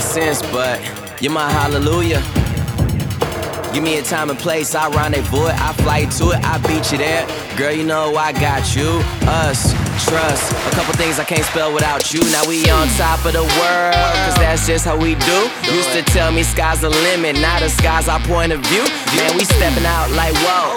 sense, but you're my hallelujah. Give me a time and place, I rendezvous it, I fly to it, I beat you there. Girl, you know I got you, us, trust. A couple things I can't spell without you. Now we on top of the world, cause that's just how we do. Used to tell me sky's the limit, now the sky's our point of view. Man, we stepping out like whoa.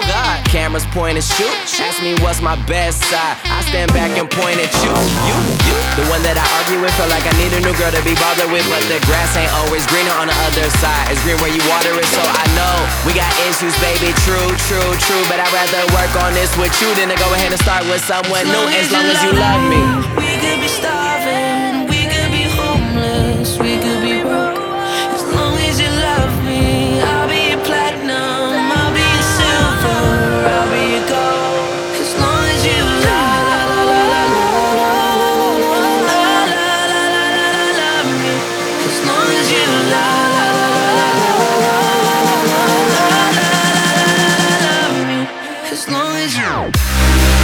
Cameras point and shoot. Ask me what's my best side. I stand back and point at you. You, you. The one that I argue with, feel like I need a new girl to be bothered with. But the grass ain't always greener on the other side. It's green where you water it, so I know we got issues, baby. True, true, true. But I'd rather work on this with you than to go ahead and start with someone new as long as you love me. We could be starving, we could be homeless, we could be broke. As long as you love me, I'll be your platinum, I'll be your silver, I'll be your gold. As long as you love, la la la la la la la la love me. As long as you love. As long as you